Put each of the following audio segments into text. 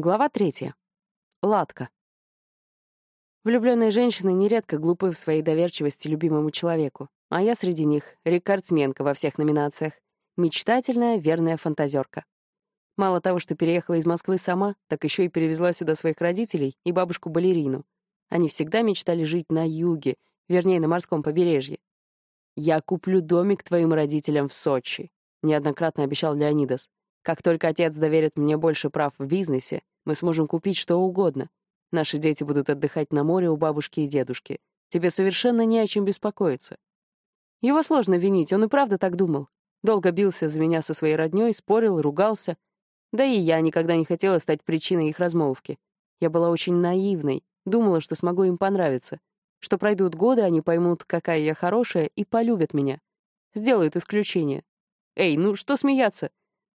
Глава третья. Ладка. Влюбленные женщины нередко глупы в своей доверчивости любимому человеку, а я среди них — рекордсменка во всех номинациях. Мечтательная, верная фантазерка. Мало того, что переехала из Москвы сама, так еще и перевезла сюда своих родителей и бабушку-балерину. Они всегда мечтали жить на юге, вернее, на морском побережье. «Я куплю домик твоим родителям в Сочи», — неоднократно обещал Леонидас. Как только отец доверит мне больше прав в бизнесе, мы сможем купить что угодно. Наши дети будут отдыхать на море у бабушки и дедушки. Тебе совершенно не о чем беспокоиться. Его сложно винить, он и правда так думал. Долго бился за меня со своей роднёй, спорил, ругался. Да и я никогда не хотела стать причиной их размолвки. Я была очень наивной, думала, что смогу им понравиться. Что пройдут годы, они поймут, какая я хорошая, и полюбят меня. Сделают исключение. Эй, ну что смеяться?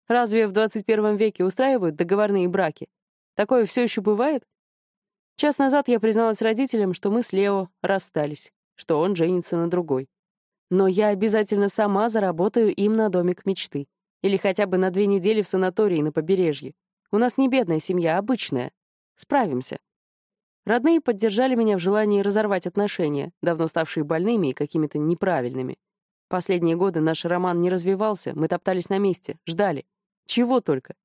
Разве в 21 веке устраивают договорные браки? Такое все еще бывает? Час назад я призналась родителям, что мы с Лео расстались, что он женится на другой. Но я обязательно сама заработаю им на домик мечты. Или хотя бы на две недели в санатории на побережье. У нас не бедная семья, обычная. Справимся. Родные поддержали меня в желании разорвать отношения, давно ставшие больными и какими-то неправильными. Последние годы наш роман не развивался, мы топтались на месте, ждали. Чего только.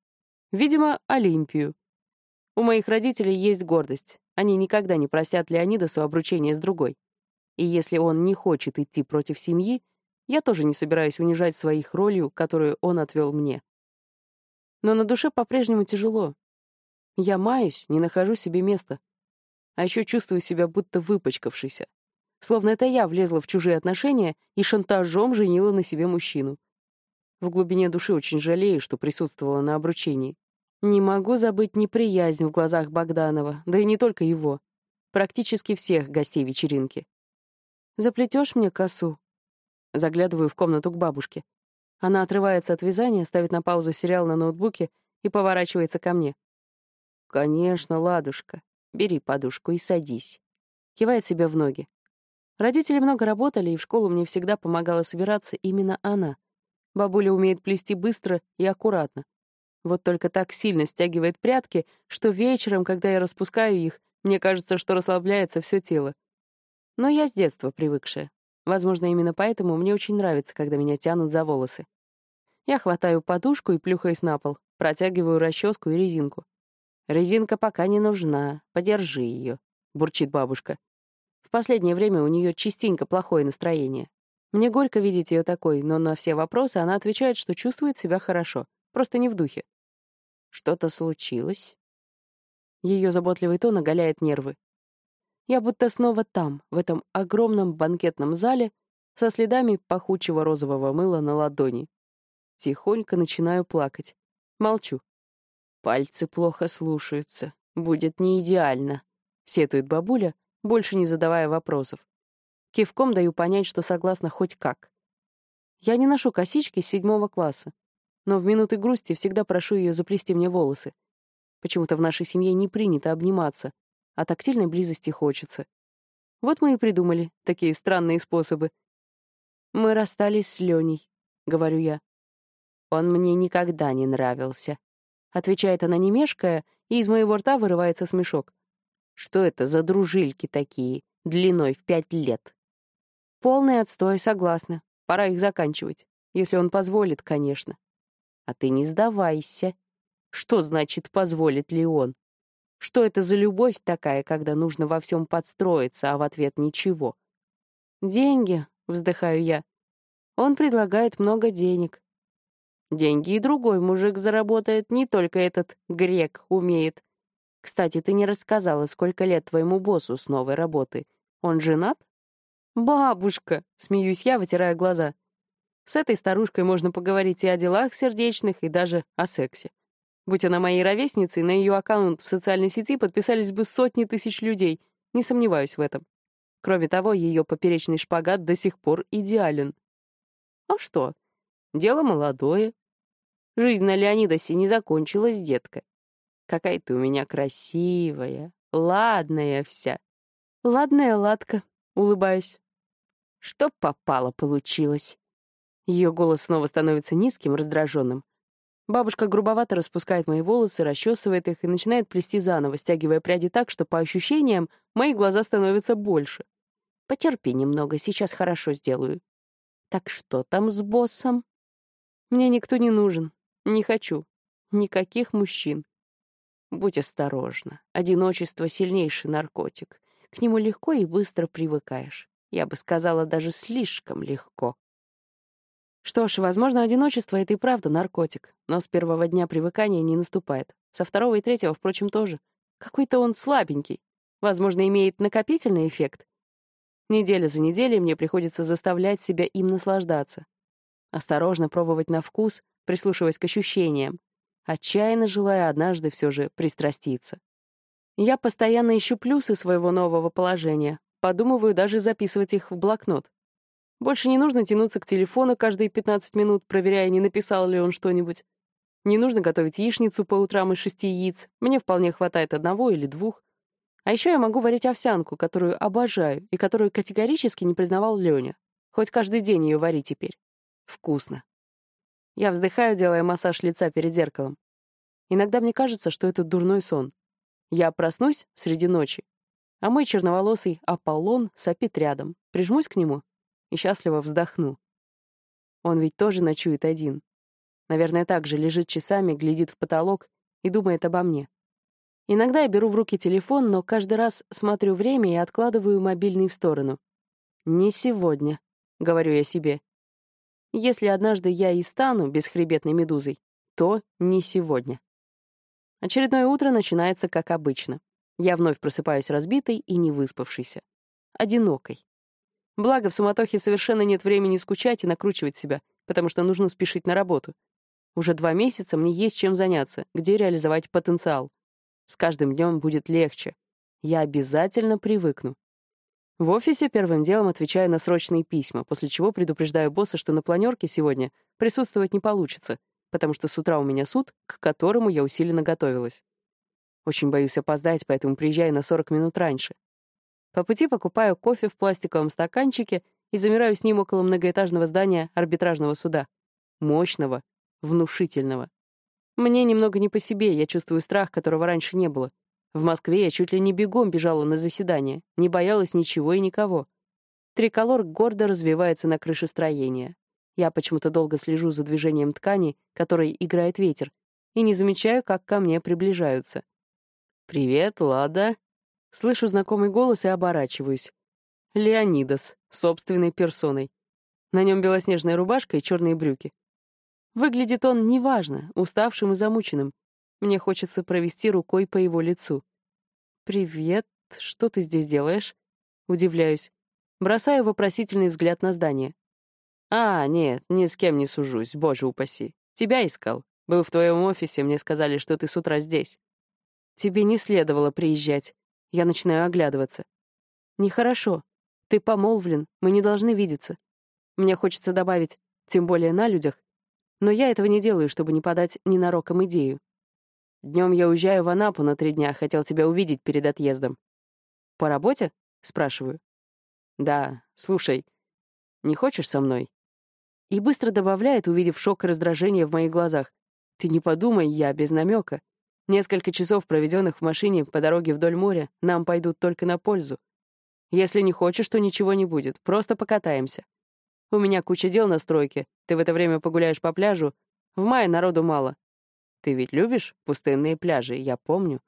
Видимо, Олимпию. У моих родителей есть гордость. Они никогда не простят Леонидасу обручения с другой. И если он не хочет идти против семьи, я тоже не собираюсь унижать своих ролью, которую он отвел мне. Но на душе по-прежнему тяжело. Я маюсь, не нахожу себе места. А еще чувствую себя будто выпачкавшейся. Словно это я влезла в чужие отношения и шантажом женила на себе мужчину. В глубине души очень жалею, что присутствовала на обручении. Не могу забыть неприязнь в глазах Богданова, да и не только его. Практически всех гостей вечеринки. «Заплетешь мне косу?» Заглядываю в комнату к бабушке. Она отрывается от вязания, ставит на паузу сериал на ноутбуке и поворачивается ко мне. «Конечно, ладушка. Бери подушку и садись». Кивает себе в ноги. Родители много работали, и в школу мне всегда помогала собираться именно она — Бабуля умеет плести быстро и аккуратно. Вот только так сильно стягивает прятки, что вечером, когда я распускаю их, мне кажется, что расслабляется все тело. Но я с детства привыкшая. Возможно, именно поэтому мне очень нравится, когда меня тянут за волосы. Я хватаю подушку и плюхаюсь на пол, протягиваю расческу и резинку. «Резинка пока не нужна, подержи ее», — бурчит бабушка. В последнее время у нее частенько плохое настроение. Мне горько видеть ее такой, но на все вопросы она отвечает, что чувствует себя хорошо, просто не в духе. Что-то случилось? Ее заботливый тон оголяет нервы. Я будто снова там, в этом огромном банкетном зале, со следами пахучего розового мыла на ладони. Тихонько начинаю плакать. Молчу. Пальцы плохо слушаются. Будет не идеально, сетует бабуля, больше не задавая вопросов. Кивком даю понять, что согласна хоть как. Я не ношу косички с седьмого класса, но в минуты грусти всегда прошу ее заплести мне волосы. Почему-то в нашей семье не принято обниматься, а тактильной близости хочется. Вот мы и придумали такие странные способы. Мы расстались с Леней, говорю я. Он мне никогда не нравился. Отвечает она не мешкая, и из моего рта вырывается смешок. Что это за дружильки такие, длиной в пять лет? Полный отстой, согласна. Пора их заканчивать. Если он позволит, конечно. А ты не сдавайся. Что значит, позволит ли он? Что это за любовь такая, когда нужно во всем подстроиться, а в ответ ничего? Деньги, вздыхаю я. Он предлагает много денег. Деньги и другой мужик заработает, не только этот грек умеет. Кстати, ты не рассказала, сколько лет твоему боссу с новой работы. Он женат? «Бабушка!» — смеюсь я, вытирая глаза. С этой старушкой можно поговорить и о делах сердечных, и даже о сексе. Будь она моей ровесницей, на ее аккаунт в социальной сети подписались бы сотни тысяч людей, не сомневаюсь в этом. Кроме того, ее поперечный шпагат до сих пор идеален. А что? Дело молодое. Жизнь на Леонидосе не закончилась, детка. Какая ты у меня красивая, ладная вся. Ладная ладка, улыбаюсь. Что попало, получилось. Ее голос снова становится низким, раздраженным. Бабушка грубовато распускает мои волосы, расчесывает их и начинает плести заново, стягивая пряди так, что, по ощущениям, мои глаза становятся больше. Потерпи немного, сейчас хорошо сделаю. Так что там с боссом? Мне никто не нужен. Не хочу. Никаких мужчин. Будь осторожна. Одиночество — сильнейший наркотик. К нему легко и быстро привыкаешь. Я бы сказала, даже слишком легко. Что ж, возможно, одиночество — это и правда наркотик, но с первого дня привыкания не наступает. Со второго и третьего, впрочем, тоже. Какой-то он слабенький. Возможно, имеет накопительный эффект. Неделя за неделей мне приходится заставлять себя им наслаждаться. Осторожно пробовать на вкус, прислушиваясь к ощущениям отчаянно желая однажды все же пристраститься. Я постоянно ищу плюсы своего нового положения, подумываю даже записывать их в блокнот. Больше не нужно тянуться к телефону каждые 15 минут, проверяя, не написал ли он что-нибудь. Не нужно готовить яичницу по утрам из шести яиц, мне вполне хватает одного или двух. А еще я могу варить овсянку, которую обожаю и которую категорически не признавал Леня. Хоть каждый день ее вари теперь. Вкусно. Я вздыхаю, делая массаж лица перед зеркалом. Иногда мне кажется, что это дурной сон. Я проснусь среди ночи, а мой черноволосый Аполлон сопит рядом, прижмусь к нему и счастливо вздохну. Он ведь тоже ночует один. Наверное, так же лежит часами, глядит в потолок и думает обо мне. Иногда я беру в руки телефон, но каждый раз смотрю время и откладываю мобильный в сторону. «Не сегодня», — говорю я себе. Если однажды я и стану бесхребетной медузой, то не сегодня. Очередное утро начинается как обычно. Я вновь просыпаюсь разбитой и невыспавшейся. Одинокой. Благо, в суматохе совершенно нет времени скучать и накручивать себя, потому что нужно спешить на работу. Уже два месяца мне есть чем заняться, где реализовать потенциал. С каждым днем будет легче. Я обязательно привыкну. В офисе первым делом отвечаю на срочные письма, после чего предупреждаю босса, что на планерке сегодня присутствовать не получится, потому что с утра у меня суд, к которому я усиленно готовилась. Очень боюсь опоздать, поэтому приезжаю на 40 минут раньше. По пути покупаю кофе в пластиковом стаканчике и замираю с ним около многоэтажного здания арбитражного суда. Мощного, внушительного. Мне немного не по себе, я чувствую страх, которого раньше не было. В Москве я чуть ли не бегом бежала на заседание, не боялась ничего и никого. Триколор гордо развивается на крыше строения. Я почему-то долго слежу за движением ткани, которой играет ветер, и не замечаю, как ко мне приближаются. «Привет, Лада!» Слышу знакомый голос и оборачиваюсь. Леонидас, собственной персоной. На нем белоснежная рубашка и черные брюки. Выглядит он неважно, уставшим и замученным, мне хочется провести рукой по его лицу. «Привет, что ты здесь делаешь?» Удивляюсь. Бросаю вопросительный взгляд на здание. «А, нет, ни с кем не сужусь, боже упаси. Тебя искал. Был в твоем офисе, мне сказали, что ты с утра здесь. Тебе не следовало приезжать. Я начинаю оглядываться. Нехорошо. Ты помолвлен, мы не должны видеться. Мне хочется добавить, тем более на людях. Но я этого не делаю, чтобы не подать ненароком идею. Днем я уезжаю в Анапу на три дня, хотел тебя увидеть перед отъездом. По работе? Спрашиваю. Да, слушай, не хочешь со мной? И быстро добавляет, увидев шок и раздражение в моих глазах. Ты не подумай, я без намека. Несколько часов, проведенных в машине по дороге вдоль моря, нам пойдут только на пользу. Если не хочешь, то ничего не будет, просто покатаемся. У меня куча дел на стройке, ты в это время погуляешь по пляжу. В мае народу мало, ты ведь любишь пустынные пляжи, я помню.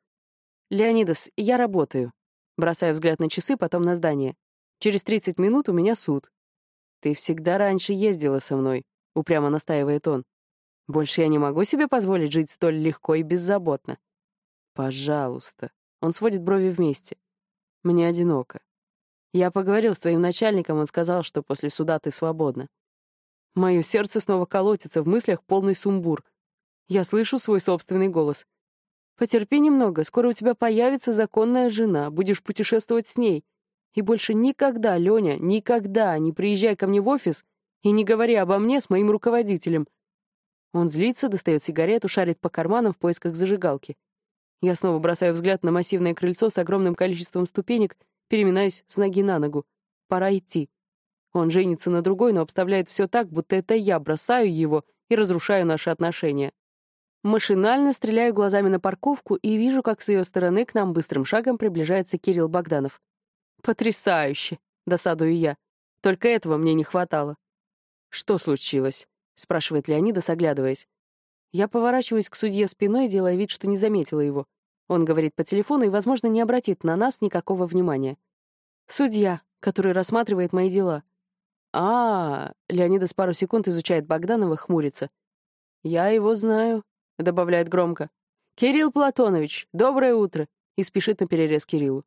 Леонидас, я работаю. Бросаю взгляд на часы, потом на здание. Через 30 минут у меня суд. Ты всегда раньше ездила со мной, упрямо настаивает он. Больше я не могу себе позволить жить столь легко и беззаботно. Пожалуйста. Он сводит брови вместе. Мне одиноко. Я поговорил с твоим начальником, он сказал, что после суда ты свободна. Мое сердце снова колотится, в мыслях полный сумбур. Я слышу свой собственный голос. «Потерпи немного, скоро у тебя появится законная жена, будешь путешествовать с ней. И больше никогда, Леня, никогда не приезжай ко мне в офис и не говори обо мне с моим руководителем». Он злится, достает сигарету, шарит по карманам в поисках зажигалки. Я снова бросаю взгляд на массивное крыльцо с огромным количеством ступенек, переминаюсь с ноги на ногу. Пора идти. Он женится на другой, но обставляет все так, будто это я бросаю его и разрушаю наши отношения. Машинально стреляю глазами на парковку и вижу, как с ее стороны к нам быстрым шагом приближается Кирилл Богданов. «Потрясающе!» — досадую я. Только этого мне не хватало. «Что случилось?» — спрашивает Леонидас, оглядываясь. Я поворачиваюсь к судье спиной, делая вид, что не заметила его. Он говорит по телефону и, возможно, не обратит на нас никакого внимания. Судья, который рассматривает мои дела. А, -а, -а Леонидас пару секунд изучает Богданова, хмурится. Я его знаю, добавляет громко. Кирилл Платонович, доброе утро, и спешит на перерез Кириллу.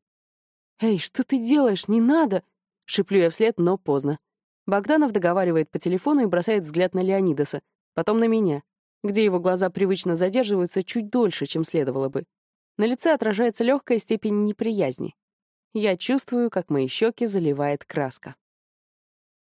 Эй, что ты делаешь? Не надо, шиплю я вслед, но поздно. Богданов договаривает по телефону и бросает взгляд на Леонидаса, потом на меня, где его глаза привычно задерживаются чуть дольше, чем следовало бы. На лице отражается легкая степень неприязни. Я чувствую, как мои щеки заливает краска.